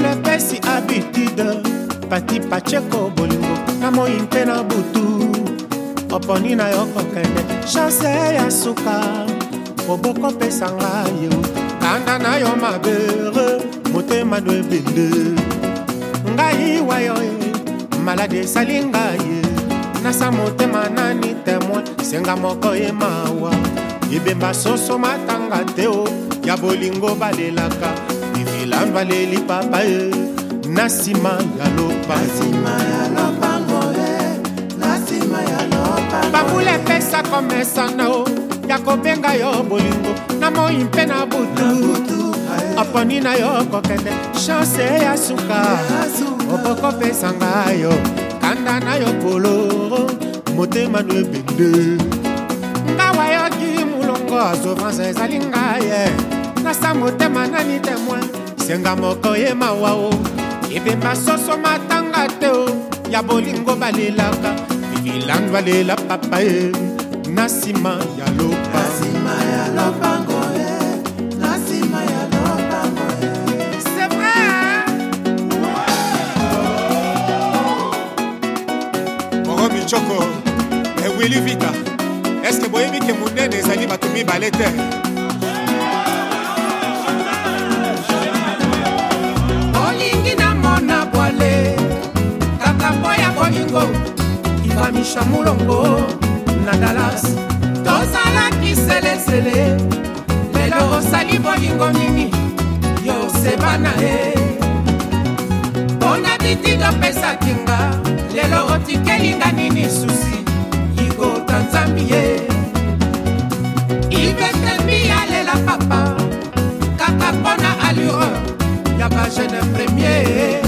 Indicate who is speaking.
Speaker 1: napesi abitide pati pacheko bolingo na moi mpe na butu oponi na yo kokende chanse ya suka moboko pesanga yo kanda na yo mabere motema do ebende ngai wa yo e maladi esali ngai ye nasa motema nani temoin senga moko ye mawa ebemba soso matanga te o ya bolingo balelaka nabaleli papa ye na nsima ya lopango babula epesa komesana o ya kobenga yo bolingo na moi mpe na butu aponi na yo kokende chanse ya suka okokopesa ngai yo kanda na yo koloro motema no ebende ngawa yoki molongo azovance ezali ngai ye nasa motema nani temoin senga moko ye mawa o ebemba soso matanga te o ya bolingo balelaka bivilan balela papa ye na nsima ya lopango michoko ewili vita eske boyebi ke monene ezali bato
Speaker 2: mibale te bolingo ifamisha molongo na dalas tozalaki selesele lelo osali bolingo mingi yoseba na ye mpona bitindo opesaki nga lelo otikelinga nini susi yikota nzambi ye ivetembi alela papa kaka mpona allure ya bajene premier